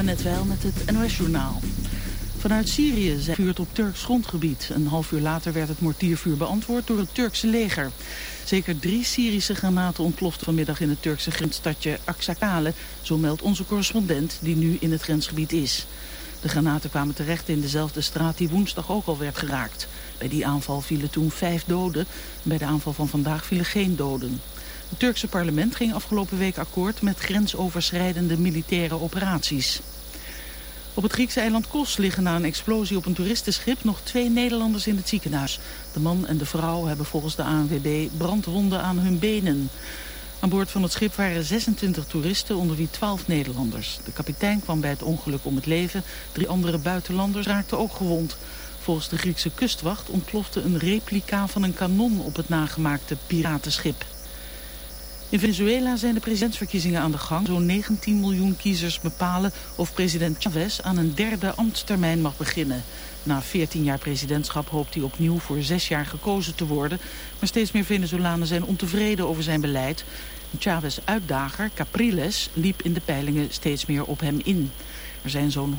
net wel met het NOS-journaal. Vanuit Syrië zijn vuurt op Turks grondgebied. Een half uur later werd het mortiervuur beantwoord door het Turkse leger. Zeker drie Syrische granaten ontploften vanmiddag in het Turkse grensstadje Aksakale. Zo meldt onze correspondent die nu in het grensgebied is. De granaten kwamen terecht in dezelfde straat die woensdag ook al werd geraakt. Bij die aanval vielen toen vijf doden. Bij de aanval van vandaag vielen geen doden. Het Turkse parlement ging afgelopen week akkoord met grensoverschrijdende militaire operaties. Op het Griekse eiland Kos liggen na een explosie op een toeristenschip nog twee Nederlanders in het ziekenhuis. De man en de vrouw hebben volgens de ANWB brandwonden aan hun benen. Aan boord van het schip waren 26 toeristen, onder wie 12 Nederlanders. De kapitein kwam bij het ongeluk om het leven. Drie andere buitenlanders raakten ook gewond. Volgens de Griekse kustwacht ontplofte een replica van een kanon op het nagemaakte piratenschip. In Venezuela zijn de presidentsverkiezingen aan de gang. Zo'n 19 miljoen kiezers bepalen of president Chavez aan een derde ambtstermijn mag beginnen. Na 14 jaar presidentschap hoopt hij opnieuw voor zes jaar gekozen te worden. Maar steeds meer Venezolanen zijn ontevreden over zijn beleid. Chavez' uitdager, Capriles, liep in de peilingen steeds meer op hem in. Er zijn zo'n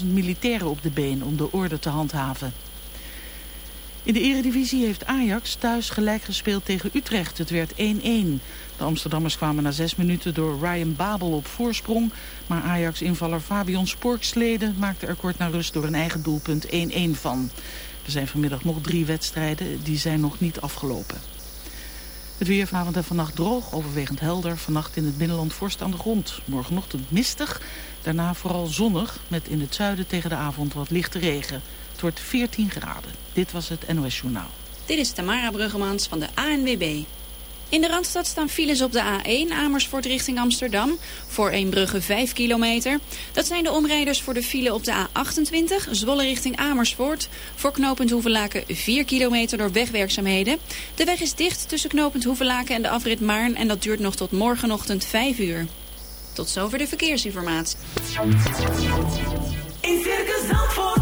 140.000 militairen op de been om de orde te handhaven. In de eredivisie heeft Ajax thuis gelijk gespeeld tegen Utrecht. Het werd 1-1. De Amsterdammers kwamen na zes minuten door Ryan Babel op voorsprong. Maar Ajax-invaller Fabian Sporksleden maakte er kort na rust door een eigen doelpunt 1-1 van. Er zijn vanmiddag nog drie wedstrijden, die zijn nog niet afgelopen. Het weer vanavond en vannacht droog, overwegend helder. Vannacht in het binnenland vorst aan de grond. Morgenochtend mistig, daarna vooral zonnig... met in het zuiden tegen de avond wat lichte regen wordt 14 graden. Dit was het NOS Journaal. Dit is Tamara Bruggemans van de ANWB. In de Randstad staan files op de A1 Amersfoort richting Amsterdam. Voor Eembrugge 5 kilometer. Dat zijn de omrijders voor de file op de A28 Zwolle richting Amersfoort. Voor knooppunt Hoevelaken 4 kilometer door wegwerkzaamheden. De weg is dicht tussen knooppunt Hoevelaken en de afrit Maarn. En dat duurt nog tot morgenochtend 5 uur. Tot zover de verkeersinformatie. In Circus Zandvoort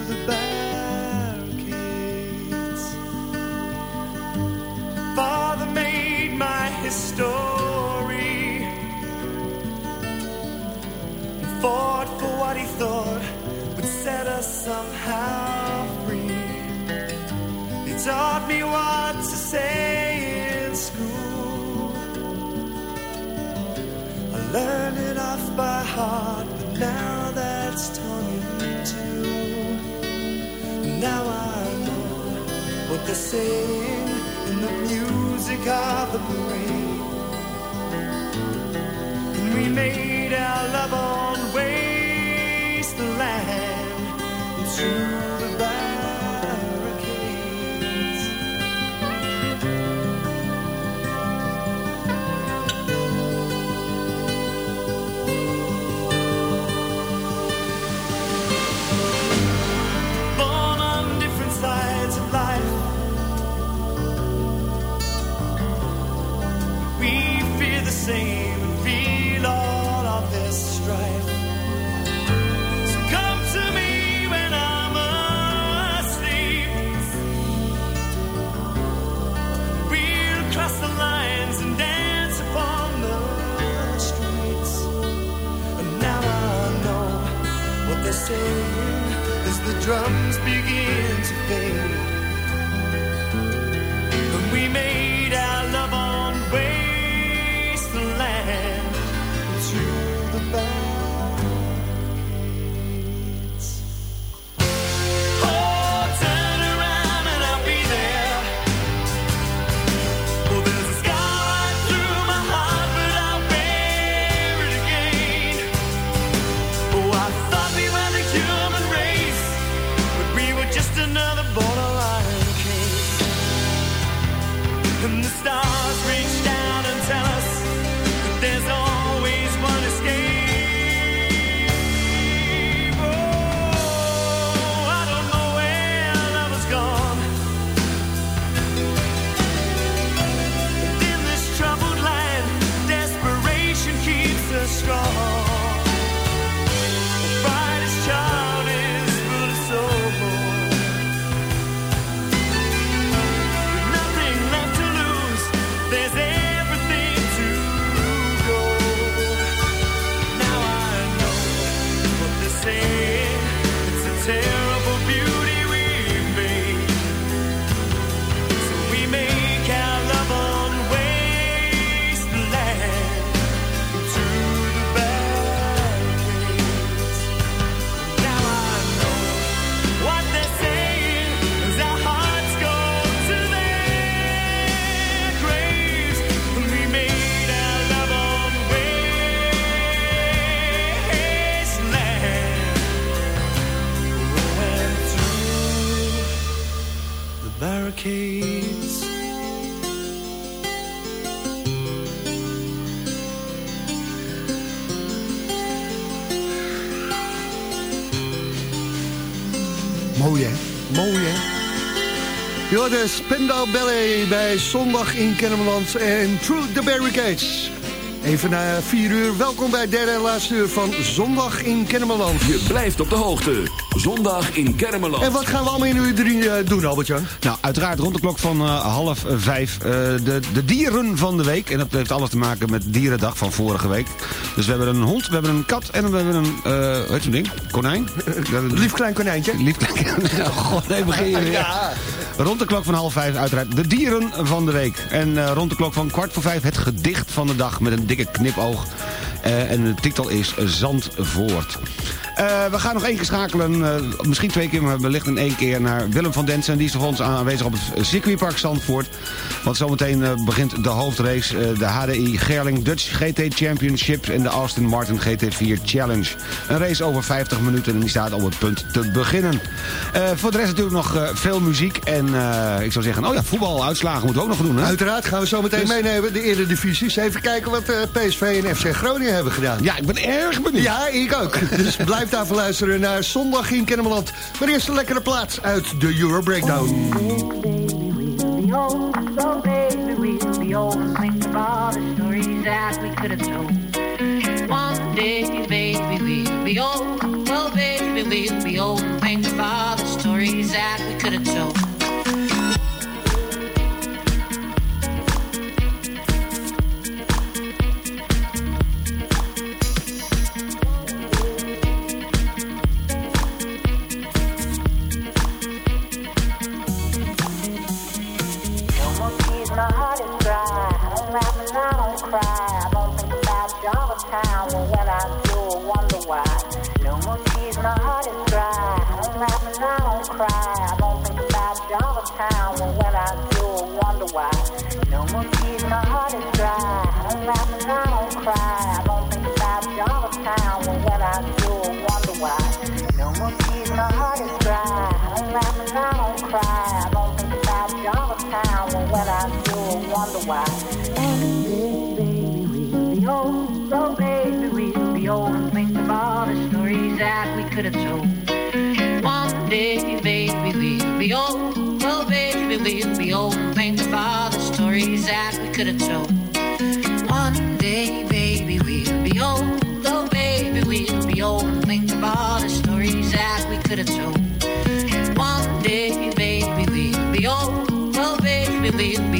somehow free. He taught me what to say in school. I learned it off by heart, but now that's torn in two. Now I know what they're saying in the music of the parade. And we made our love you. Ja, de Spendau Ballet bij Zondag in Kennemerland en Through the Barricades. Even na vier uur, welkom bij het derde en laatste uur van Zondag in Kennemerland. Je blijft op de hoogte. Zondag in Kermeland. En wat gaan we allemaal in uur drie eh, doen, Albert-Jan? Nou, uiteraard rond de klok van eh, half eh, vijf eh, de, de dieren van de week. En dat heeft alles te maken met Dierendag van vorige week. Dus we hebben een hond, we hebben een kat en we hebben een, eh zo'n ding? Konijn? Lief klein konijntje. Lief klein konijn. Oh, God, nee, begin je weer. Ja. Rond de klok van half vijf uiteraard de dieren van de week. En eh, rond de klok van kwart voor vijf het gedicht van de dag met een dikke knipoog. Eh, en de titel is Zandvoort. Eh, we gaan nog één keer schakelen, misschien twee keer, maar wellicht in één keer naar Willem van Densen. Die is voor ons aanwezig op het circuitpark Zandvoort. Want zometeen eh, begint de hoofdrace, eh, de HDI Gerling Dutch GT Championship en de Austin Martin GT4 Challenge. Een race over 50 minuten en die staat op het punt te beginnen. Eh, voor de rest natuurlijk nog veel muziek en ik zou zeggen, oh ja, voetbaluitslagen moeten we ook nog doen. Hè? Uiteraard gaan we zo meteen Dus- meenemen, de Eredivisies. Even kijken wat PSV en FC Groningen hebben gedaan. Ja, ik ben erg benieuwd. Ja, ik ook. Dus blijf daarvoor luisteren naar Zondag in Kennemerland. Maar eerst een lekkere plaats uit de Euro Breakdown. So baby, we'll be old and think of all the stories that we could have told. One day, baby, we'll be old, oh baby, we'll be old and think of all the stories that we could have told. a while. Baby, we'll be old. So, baby, we'll be old and think of all the stories that we could have told. One day, baby, we'll be old. So, baby, we'll be old and think of all the stories that we could have told. One day, baby, we'll be old. So, baby, we'll be old and think of all the stories that we could have told. One day, baby, we'll be old. So, baby, we'll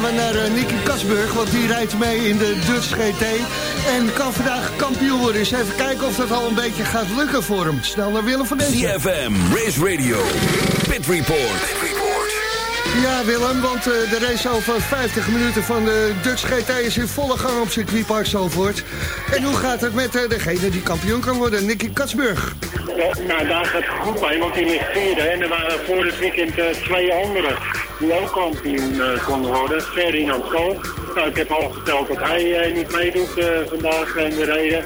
gaan we naar uh, Nicky Kasburg, want die rijdt mee in de Dutch GT. En kan vandaag kampioen worden. Dus even kijken of dat al een beetje gaat lukken voor hem. Snel naar Willem van Denzen. CFM, Race Radio, Pit Report. Ja, Willem, want uh, de race over 50 minuten van de Dutch GT is in volle gang op circuitpark Zalvoort. En hoe gaat het met uh, degene die kampioen kan worden, Nicky Katsburg? Ja, nou, daar gaat het goed bij, want die ligt vierde. En er waren voor het weekend uh, twee anderen die ook kampioen konden worden. Ferdinand Kool. Nou, ik heb al verteld dat hij niet meedoet vandaag in de reden.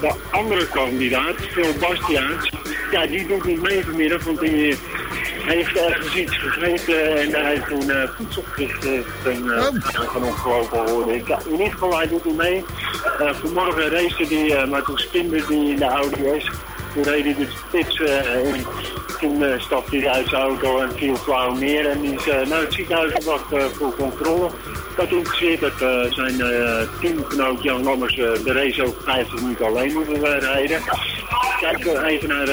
De andere kandidaat, Phil Bastiaans, ja, die doet niet mee vanmiddag, want die heeft ergens iets gegeten en hij heeft toen uh, van opgelopen hoorde ik. In ieder geval, hij doet niet mee. Uh, vanmorgen race hij, maar toen spinde hij in de Audi S. Toen hij de spits in. Toen stapte hij uit zijn auto en viel flauw neer. En is naar het ziekenhuis gebracht voor controle. Dat interesseert dat zijn teamgenoot Jan Lammers de race ook 50 minuten alleen moeten rijden. Kijk even naar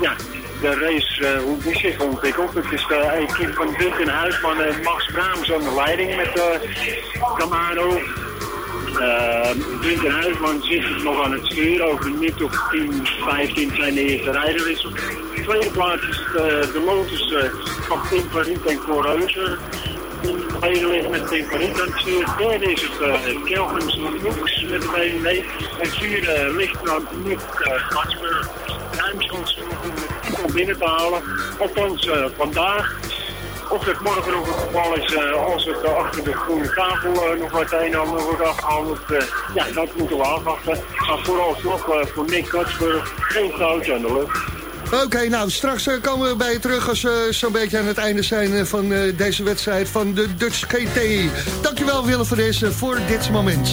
ja, de race, hoe die zich ontwikkelt. Het is de equipe van Duncan Huisman en Max Braams aan de leiding met uh, Camaro. Uh, Duncan Huisman zit nog aan het stuur. Over een minuut of 10, 15 zijn de eerste rijders. Tweede plaats is de, de Lotus van Tim Parit en Correuze. Tweede ligt met Tim stuur. Derde is het uh, Kelvins met de BMW. En vierde ligt dan Nick Gatsburg. Ruimschans om binnen te halen. Althans vandaag. Of het morgen nog het geval is als het uh, achter de groene tafel nog wat wordt afgehandeld. ja, dat moeten we afwachten. Maar vooralsnog voor Nick Katsburg geen foutje aan de lucht. Oké, nou straks komen we bij je terug als we zo'n beetje aan het einde zijn van deze wedstrijd van de Dutch GT. Dankjewel Willem van deze voor dit moment.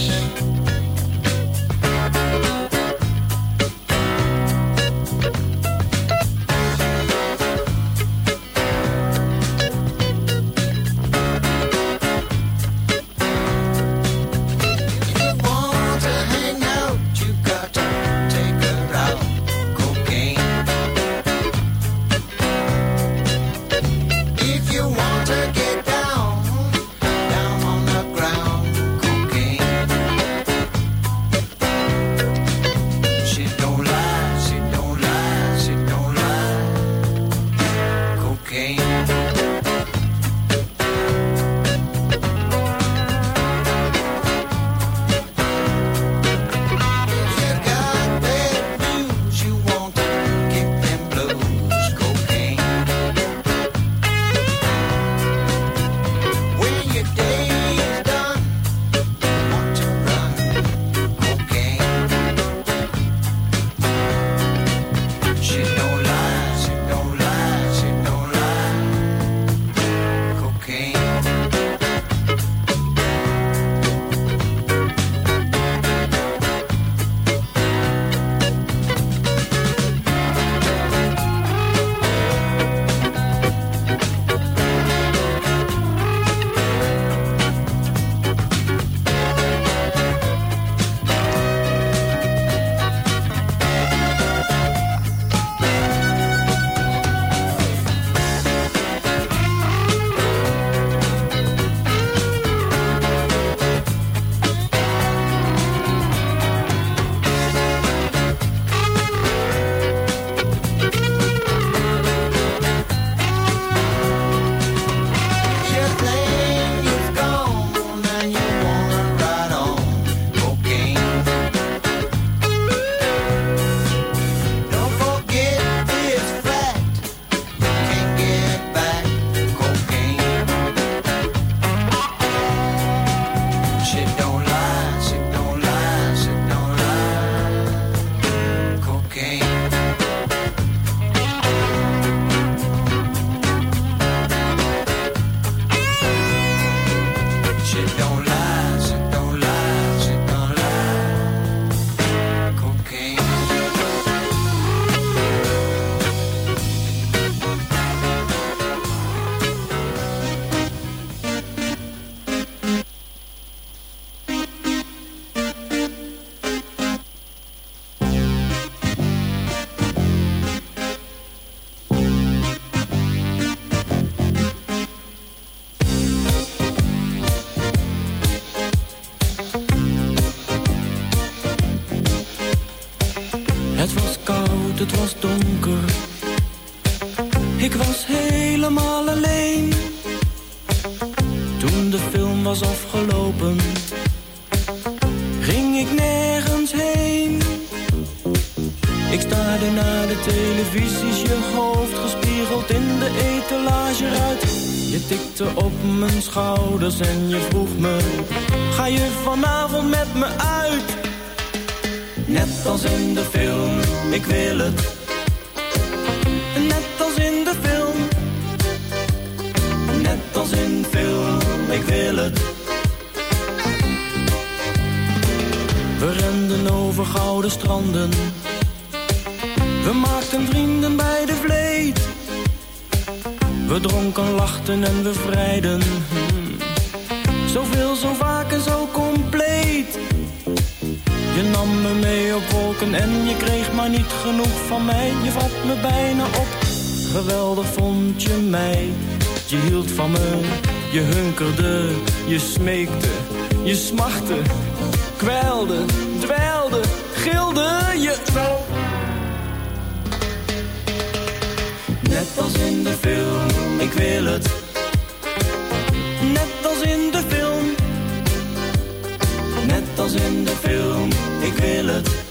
Als in de film, ik wil het. Je hield van me, je hunkerde, je smeekte, je smachtte. Kwelde, dweilde, gilde je... Net als in de film, ik wil het. Net als in de film. Net als in de film, ik wil het.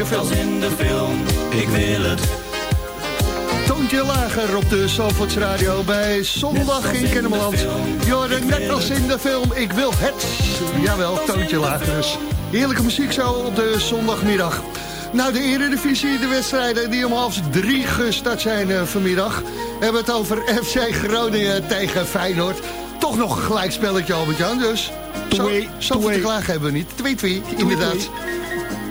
De film. als in de film, ik wil het. Toontje lager op de Zalvoorts Radio bij Zondag in Kennemerland. Jorden, net als in de film, ik wil het. Jawel, toontje lager dus. Heerlijke muziek zo op de zondagmiddag. Nou, de Eredivisie, de wedstrijden die om half drie gestart zijn eh, vanmiddag. We hebben het over FC Groningen tegen Feyenoord. Toch nog een gelijkspelletje, Albert-Jan, dus... Zo, zoveel te klagen hebben we niet. 2-2, inderdaad.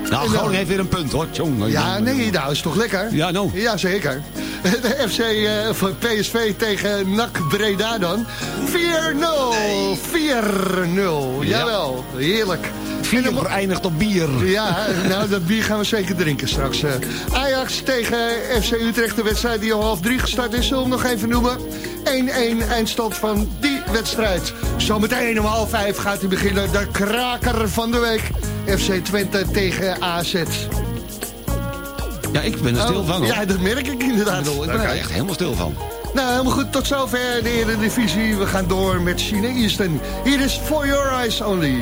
Nou, En Groningen heeft weer een punt, hoor. Tjonge, Ja, jonge. nee, nou is toch lekker? Ja, nou. Ja, zeker. De FC eh, van PSV tegen NAC Breda dan. 4-0. 4-0. Jawel, heerlijk. Vier eindigt op bier. Ja, nou, dat bier gaan we zeker drinken straks. Eh, Ajax tegen FC Utrecht, de wedstrijd die om half drie gestart is. Zullen we nog even noemen? 1-1 eindstand van die wedstrijd. Zometeen om half vijf gaat hij beginnen. De kraker van de week. FC Twente tegen AZ. Ja, ik ben er stil Oh, van, hoor. Ja, dat merk ik inderdaad. Ik bedoel, ik ben er echt helemaal stil van. Nou, helemaal goed. Tot zover de Eredivisie. We gaan door met China Easton. Hier is For Your Eyes Only.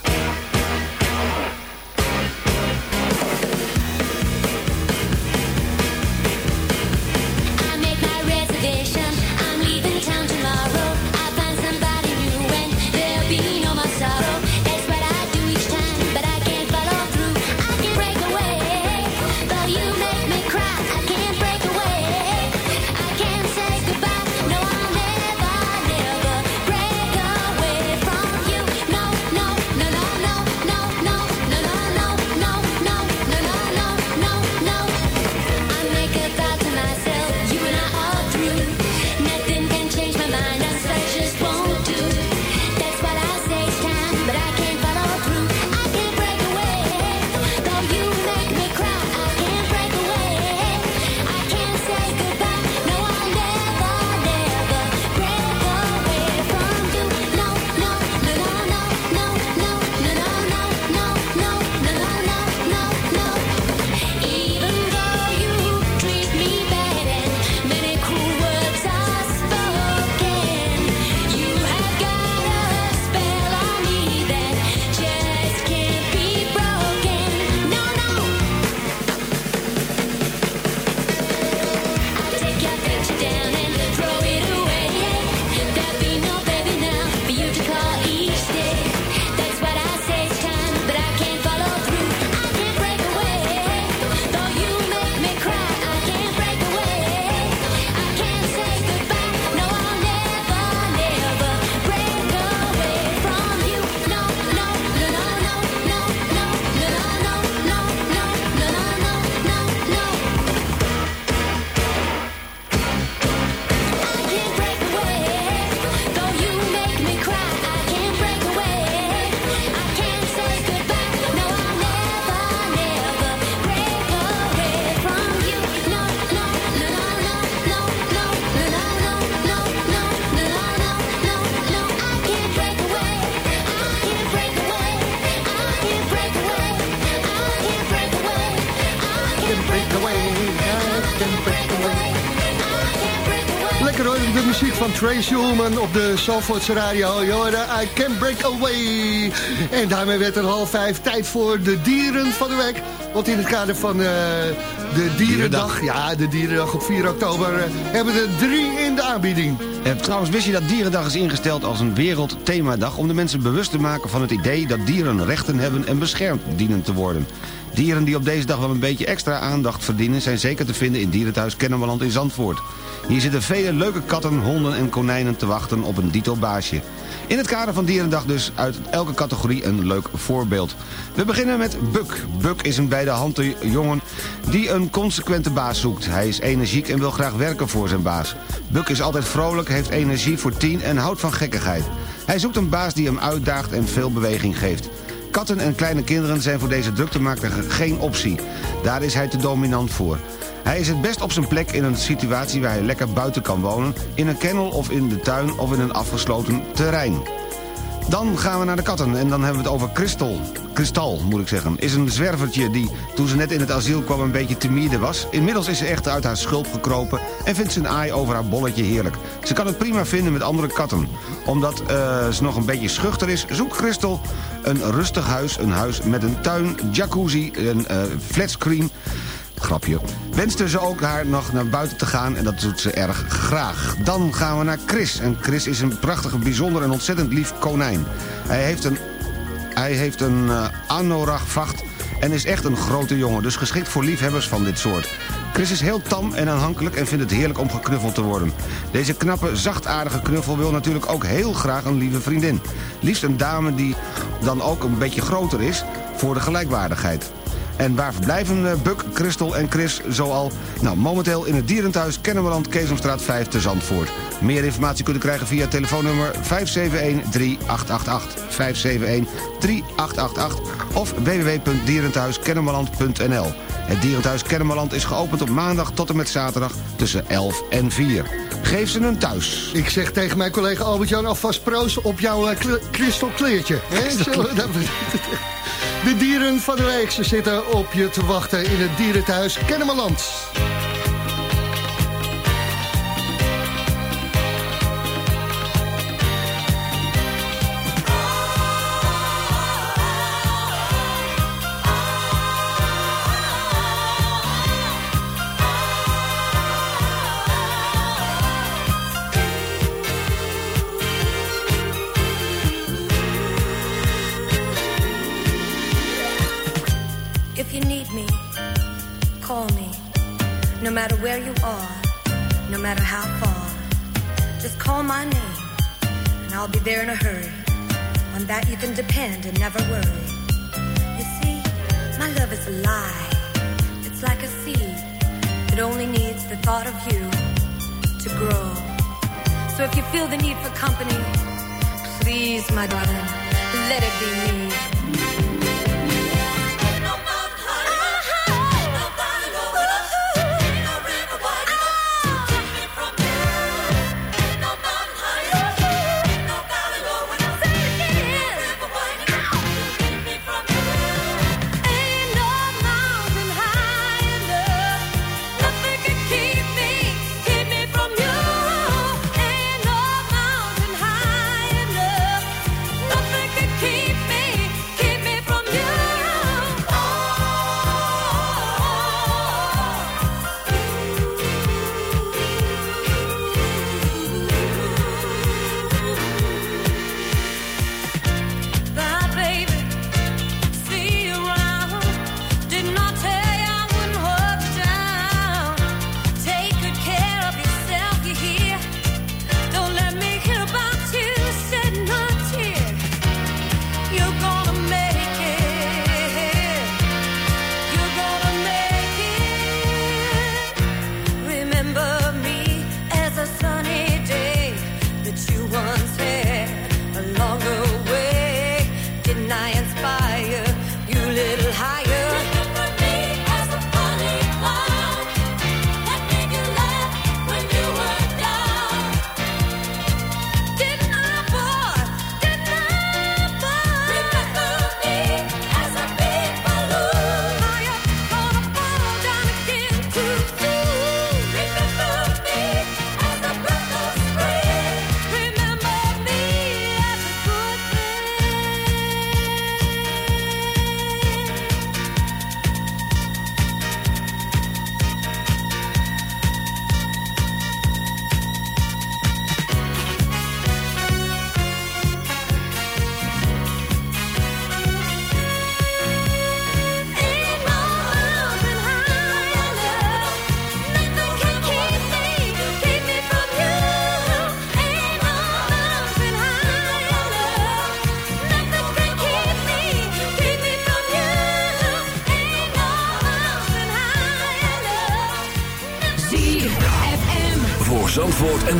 Op de Zalvoortse radio. I Can Break Away. En daarmee werd het half vijf tijd voor de dieren van de week. Want in het kader van eh, de Dierendag, ja, de Dierendag op 4 oktober, eh, hebben we er drie in de aanbieding. Eh, trouwens, wist je dat Dierendag is ingesteld als een wereldthemadag... om de mensen bewust te maken van het idee dat dieren rechten hebben en beschermd dienen te worden. Dieren die op deze dag wel een beetje extra aandacht verdienen... zijn zeker te vinden in Dierenthuis Kennemerland in Zandvoort. Hier zitten vele leuke katten, honden en konijnen te wachten op een dito baasje. In het kader van Dierendag dus uit elke categorie een leuk voorbeeld. We beginnen met Buck. Buck is een bij de hand jongen die een consequente baas zoekt. Hij is energiek en wil graag werken voor zijn baas. Buck is altijd vrolijk, heeft energie voor tien en houdt van gekkigheid. Hij zoekt een baas die hem uitdaagt en veel beweging geeft. Katten en kleine kinderen zijn voor deze druktemaker geen optie. Daar is hij te dominant voor. Hij is het best op zijn plek in een situatie waar hij lekker buiten kan wonen... in een kennel of in de tuin of in een afgesloten terrein. Dan gaan we naar de katten en dan hebben we het over Kristal. Kristal, moet ik zeggen. Is een zwervertje die toen ze net in het asiel kwam een beetje timide was. Inmiddels is ze echter uit haar schulp gekropen en vindt een aai over haar bolletje heerlijk. Ze kan het prima vinden met andere katten. Omdat eh, ze nog een beetje schuchter is, zoekt Kristal een rustig huis. Een huis met een tuin, jacuzzi, een eh flatscreen grapje. Wenste ze ook haar nog naar buiten te gaan en dat doet ze erg graag. Dan gaan we naar Chris. En Chris is een prachtige, bijzonder en ontzettend lief konijn. Hij heeft een, hij heeft een uh, en is echt een grote jongen. Dus geschikt voor liefhebbers van dit soort. Chris is heel tam en aanhankelijk en vindt het heerlijk om geknuffeld te worden. Deze knappe, zachtaardige knuffel wil natuurlijk ook heel graag een lieve vriendin. Liefst een dame die dan ook een beetje groter is voor de gelijkwaardigheid. En waar verblijven eh, Buck, Christel en Chris zoal? Nou, momenteel in het dierenthuis Kennemerland, Keesomstraat 5 te Zandvoort. Meer informatie kunt u krijgen via telefoonnummer 571-3888. 571-3888 of www.dierenthuiskennemerland.nl. Het dierenthuis Kennemerland is geopend op maandag tot en met zaterdag tussen 11 en 4. Geef ze een thuis. Ik zeg tegen mijn collega Albert-Jan alvast proost op jouw uh, kristalkleertje. De dieren van de week, ze zitten op je te wachten in het dierenthuis Kennemerland. I'll be there in a hurry. On that you can depend and never worry. You see, my love is a lie. It's like a seed that only needs the thought of you to grow. So if you feel the need for company, please, my darling, let it be me.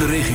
de regio.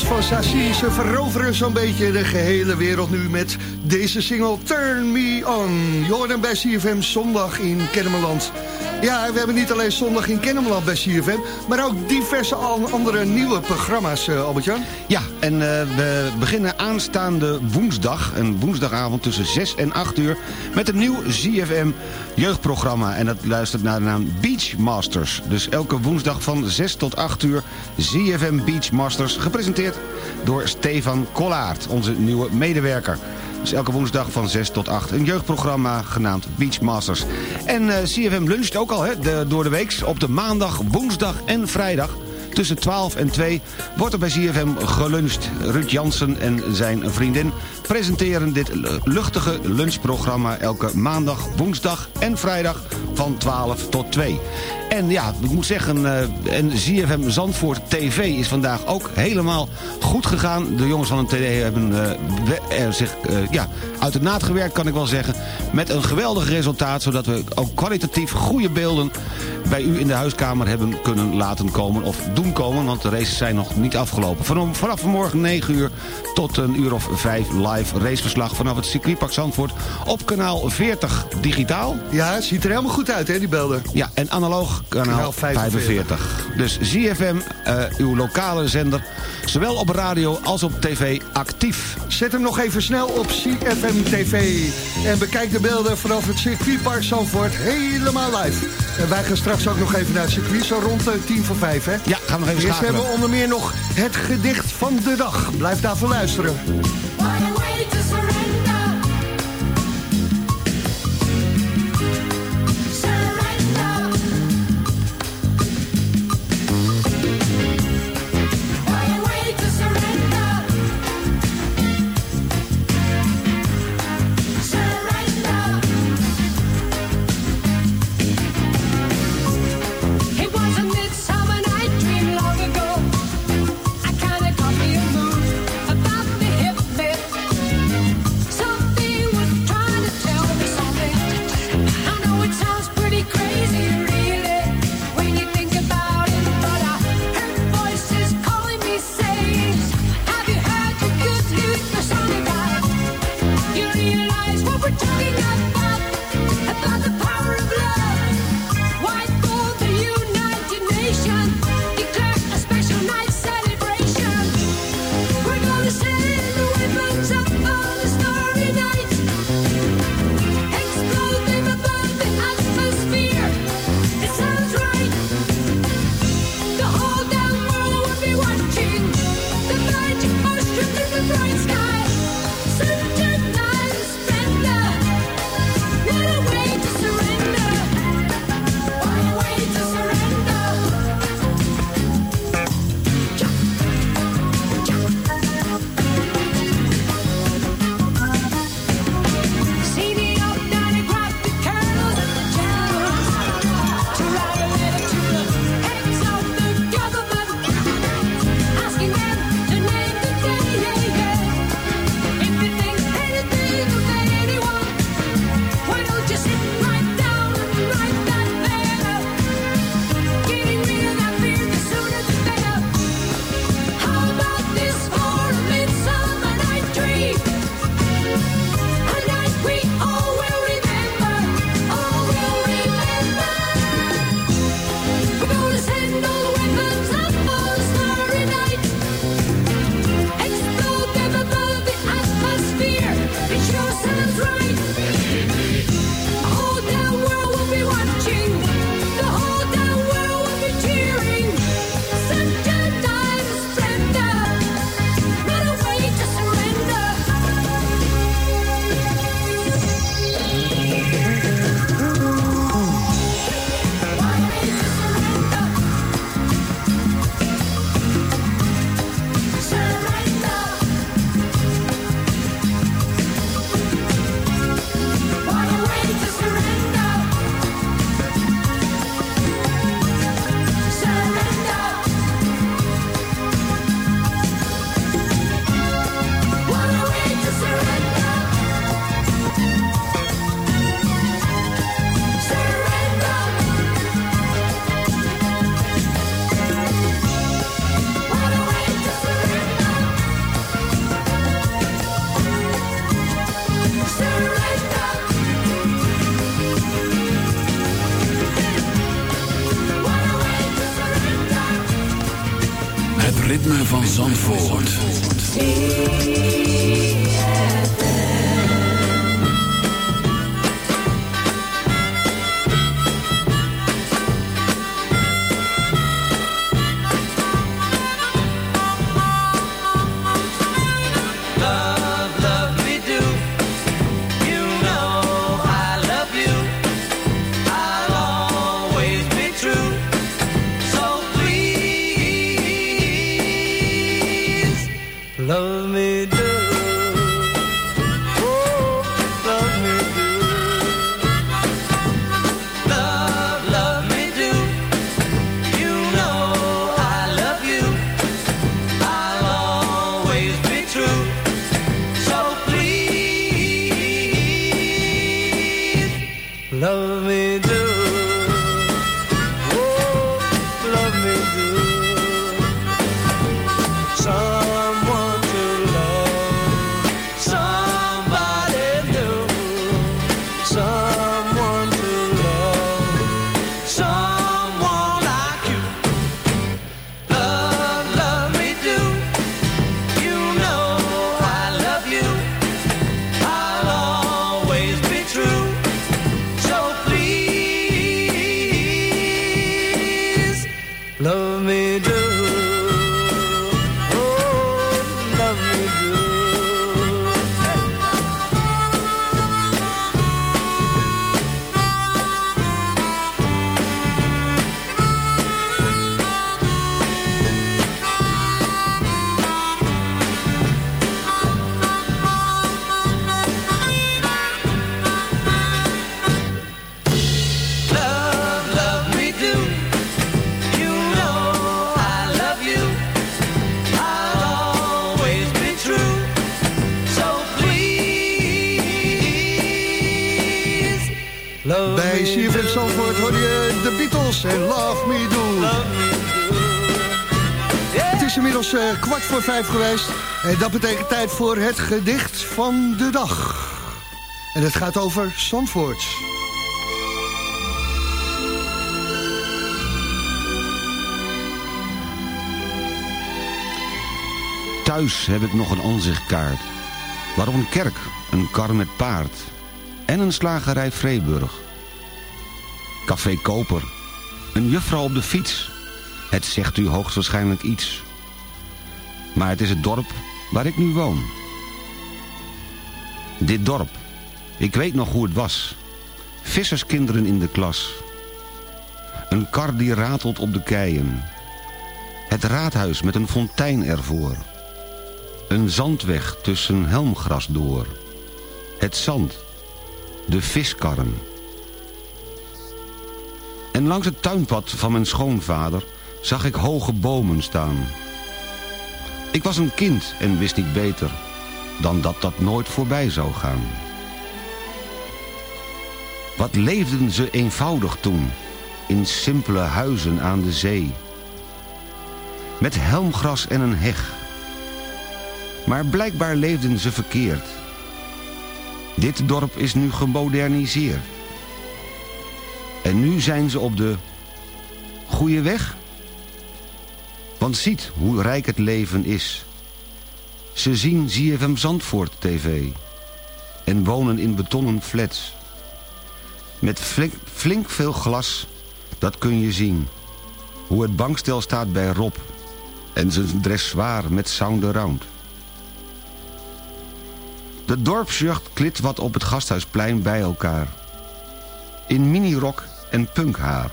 Dames van Sassy, ze veroveren zo'n beetje de gehele wereld nu met deze single Turn Me On. Hem bij CFM zondag in Kennemerland. Ja, we hebben niet alleen zondag in Kennemerland bij CFM, maar ook diverse an- andere nieuwe programma's, eh, Albert-Jan. Ja, en eh, we beginnen aanstaande woensdag, een woensdagavond tussen 6 en 8 uur... met een nieuw ZFM jeugdprogramma. En dat luistert naar de naam Beach Masters. Dus elke woensdag van 6 tot 8 uur ZFM Beach Masters... gepresenteerd door Stefan Kollaert, onze nieuwe medewerker. Dus elke woensdag van 6 tot 8 een jeugdprogramma genaamd Beach Masters. En eh, CFM luncht ook al hè, de, door de week op de maandag, woensdag en vrijdag... Tussen 12 en 2 wordt er bij ZFM geluncht. Ruud Jansen en zijn vriendin presenteren dit luchtige lunchprogramma... elke maandag, woensdag en vrijdag van 12 tot 2. En ja, ik moet zeggen, eh, en ZFM Zandvoort TV is vandaag ook helemaal goed gegaan. De jongens van een TD hebben eh, zich eh, ja, uit de naad gewerkt, kan ik wel zeggen. Met een geweldig resultaat, zodat we ook kwalitatief goede beelden bij u in de huiskamer hebben kunnen laten komen of doen komen. Want de races zijn nog niet afgelopen. Van, vanaf vanmorgen 9 uur tot een uur of 5 live raceverslag vanaf het circuitpark Zandvoort op kanaal 40 digitaal. Ja, het ziet er helemaal goed uit, hè, die beelden. Ja, en analoog kanaal, Kanaal 45. 45. Dus ZFM, eh, uw lokale zender, zowel op radio als op tv actief. Zet hem nog even snel op CFM TV. En bekijk de beelden vanaf het circuitpark Zandvoort helemaal live. En wij gaan straks ook nog even naar het circuit, zo rond eh, tien voor vijf, hè? Ja, gaan we nog even Eerst schakelen. hebben we onder meer nog het gedicht van de dag. Blijf daarvoor luisteren. Kwart voor vijf geweest. En dat betekent tijd voor het gedicht van de dag. En het gaat over Zandvoort. Thuis heb ik nog een aanzichtkaart. Waarop een kerk, een kar met paard en een slagerij Vreeburg. Café Koper, een juffrouw op de fiets. Het zegt u hoogstwaarschijnlijk iets. Maar het is het dorp waar ik nu woon. Dit dorp, ik weet nog hoe het was. Visserskinderen in de klas. Een kar die ratelt op de keien. Het raadhuis met een fontein ervoor. Een zandweg tussen helmgras door. Het zand. De viskarren. En langs het tuinpad van mijn schoonvader zag ik hoge bomen staan. Ik was een kind en wist niet beter dan dat dat nooit voorbij zou gaan. Wat leefden ze eenvoudig toen, in simpele huizen aan de zee. Met helmgras en een heg. Maar blijkbaar leefden ze verkeerd. Dit dorp is nu gemoderniseerd. En nu zijn ze op de goede weg. Want ziet hoe rijk het leven is. Ze zien ZFM Zandvoort TV. En wonen in betonnen flats. Met flink, flink veel glas, dat kun je zien. Hoe het bankstel staat bij Rob. En zijn dressoir met sound around. De dorpsjucht klit wat op het gasthuisplein bij elkaar. In minirok en punkhaar.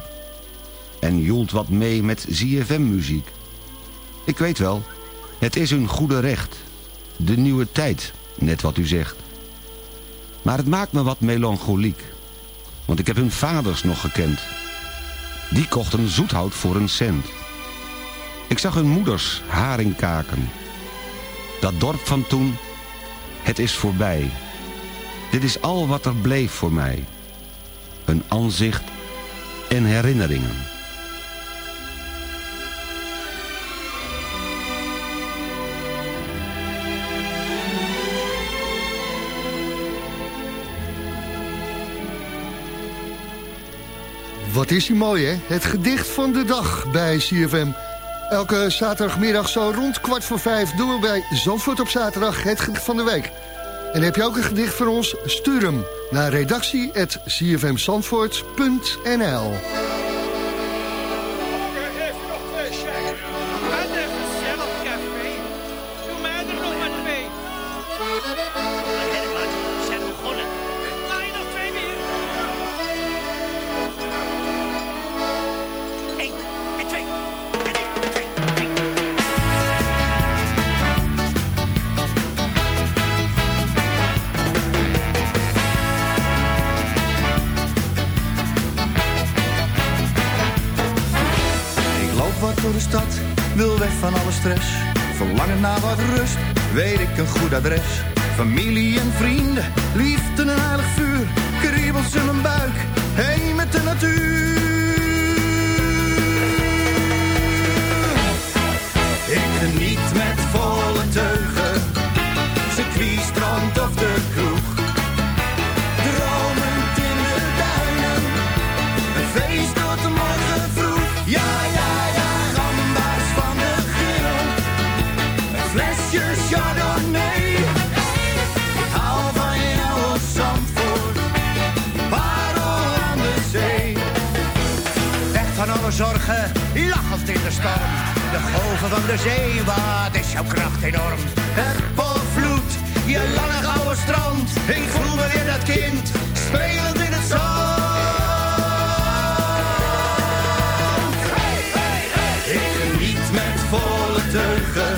En joelt wat mee met ZFM-muziek. Ik weet wel, het is hun goede recht. De nieuwe tijd, net wat u zegt. Maar het maakt me wat melancholiek. Want ik heb hun vaders nog gekend. Die kochten zoethout voor een cent. Ik zag hun moeders haringkaken. Dat dorp van toen, het is voorbij. Dit is al wat er bleef voor mij. Een aanzicht en herinneringen. Wat is die mooi, hè? Het gedicht van de dag bij CFM. Elke zaterdagmiddag zo rond kwart voor vijf doen we bij Zandvoort op zaterdag het gedicht van de week. En heb je ook een gedicht voor ons? Stuur hem naar redactie.cfmzandvoort.nl strand of de kroeg. Dromend in de duinen, een feest tot morgen vroeg. Ja, ja, ja, gamba's van de grill. Een flesje chardonnay. Ik hou van jou op Zandvoort. Parel aan de zee. Weg van alle zorgen, lachend in de storm. De golven van de zee, wat is jouw kracht enorm. Je lange gouden strand. Ik voel me weer dat kind, spelend in het zand. Ik geniet met volle teugen,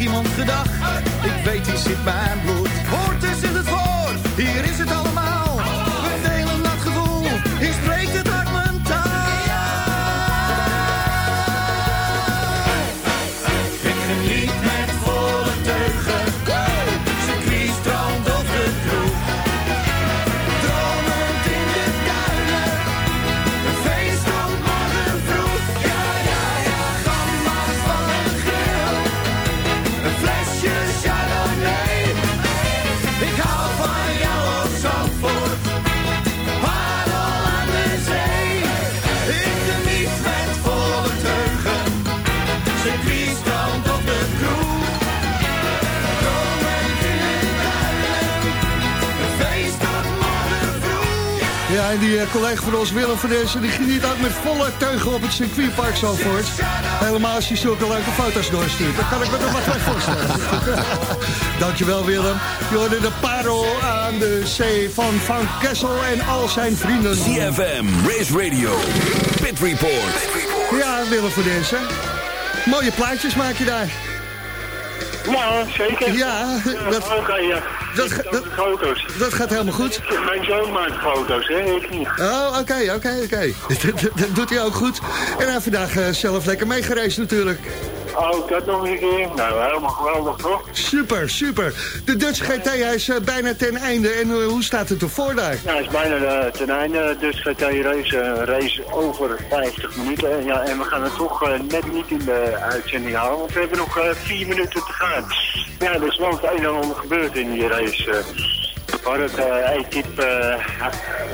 iemand gedag, ik weet hier zit mijn bloed. Hoort er zit het voor, hier is en die eh, collega van ons, Willem van Dessen, die geniet ook met volle teugen op het circuitpark Zandvoort. Helemaal als je zulke leuke foto's doorstuurt. Dan kan ik me er wat bij voorstellen. Dankjewel Willem. Je hoorde de parel aan de zee van Van Kessel en al zijn vrienden. CFM, Race Radio, Pit Report. Ja, Willem van Dessen. Mooie plaatjes maak je daar. Ja, zeker. Ja, dat, Oké, ja. Dat, dat, doe foto's. dat gaat helemaal goed. Mijn zoon maakt foto's, hè? Ik niet. Oh, oké, oké, oké. Dat doet hij ook goed. En hij vandaag eh, zelf lekker meegereisd natuurlijk. Oh, dat nog een keer. Nou, helemaal geweldig, toch? Super, super. De Dutch GT hij is eh, bijna ten einde. En eh, hoe staat het ervoor daar? Ja, het is bijna eh, ten einde. Dus GT race, race over 50 minuten. Ja, en we gaan het toch net niet in de uitzending houden, want we hebben nog eh, vier minuten te gaan. Ja, er is wel het een en ander gebeurd in die race. Hadden het eh, equipe eh,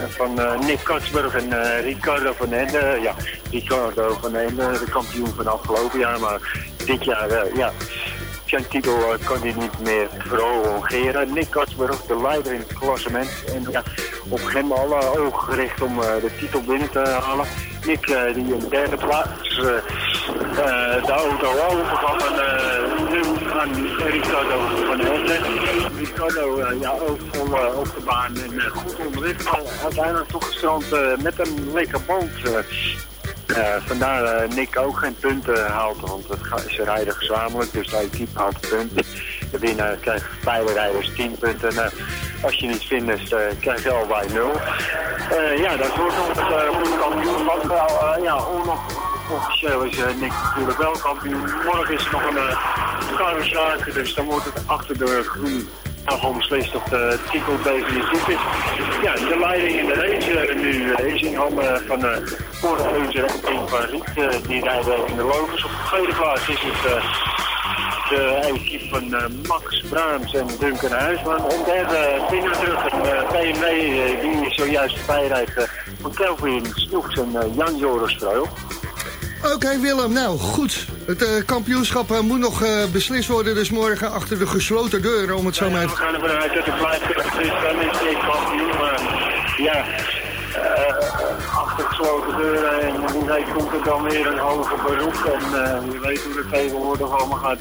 van eh, Nick Katsburg en Ricardo van Ende. Ja, Ricardo van Ende, de kampioen van afgelopen jaar. Maar dit jaar, ja, zijn titel kan hij niet meer prolongeren. Nick Katsburg, de leider in het klassement. En ja, op hem alle ogen gericht om de titel binnen te halen. Nick eh, die in de derde plaats eh, eh, de auto overgaf aan, eh, nu aan Ricardo van Ende. Ricardo ja, ook vol op de baan en goed onderweg. Uiteindelijk toch gestrand eh, met een lekker band. vandaar eh, Nick ook geen punten haalt, want het ze rijden gezamenlijk, dus de equipe haalt punten. punten winnen, krijgen beide rijders 10 punten. En, als je niet vindt, uh, krijg je al bij 0. Eh, ja, dat wordt nog het uh, voor de kampioenschap. Wel, eh, ja, onofficieel is uh, Nick natuurlijk wel kampioen. Morgen is er nog een uh, karrenzaak, dus dan wordt het achter de groen gewoon beslist of de titel definitief is. Ja, de leiding in de race uh, nu uh, is in handen van uh, Kortheuzer en van Riet. die rijden in de logos. Op de tweede plaats is het de equipe van Max Braams en Duncan Huisman. En derde binnen terug een BMW die zojuist bijrijdt van Kelvin Snoeks en Jan Joris. Oké Willem, nou goed. Het uh, kampioenschap uh, moet nog uh, beslist worden, dus morgen achter de gesloten deuren, om het zo maar even... we gaan ervan uit dat het blijft beslist, dan is het kampioen, maar ja, achter gesloten deuren en wie weet komt er dan weer een hoger beroep en je weet hoe het tegenwoordig allemaal gaat...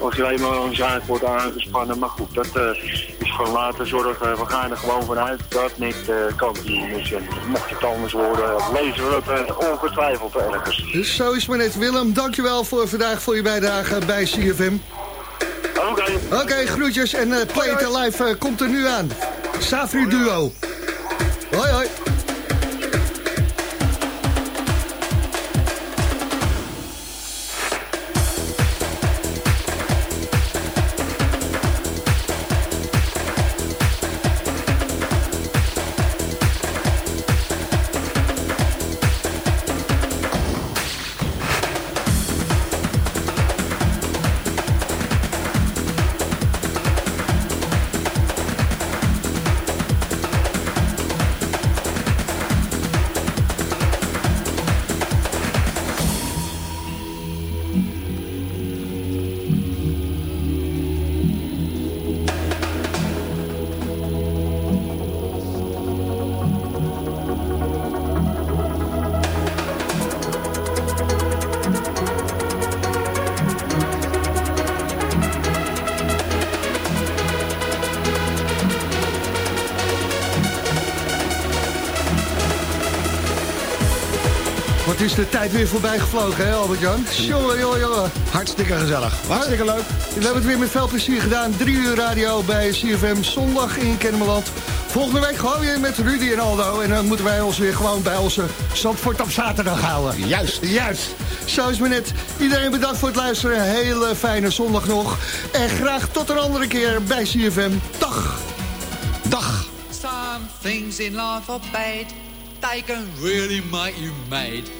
als je alleen maar een zaak wordt aangespannen. Maar goed, dat uh, is van later zorgen. We gaan er gewoon vanuit dat niet uh, kampioen is. En mocht het anders worden, lezen we het uh, ongetwijfeld ergens. Dus zo is maar net. Willem, dankjewel voor vandaag voor je bijdrage bij CFM. Oké. Okay. Oké, okay, groetjes. En Play It Alive komt er nu aan. Safri Duo. Hoi, hoi. De tijd weer voorbij gevlogen, hè Albert-Jan? Jongen, jongen, jongen. Hartstikke gezellig. Hartstikke leuk. We hebben het weer met veel plezier gedaan. Drie uur radio bij CFM zondag in Kennemerland. Volgende week gewoon weer met Rudy en Aldo. En dan moeten wij ons weer gewoon bij onze Zandvoort op zaterdag houden. Juist. Juist. Zo is maar net. Iedereen bedankt voor het luisteren. Een hele fijne zondag nog. En graag tot een andere keer bij CFM. Dag. Dag. Some things in life are bad. They can really make you mad.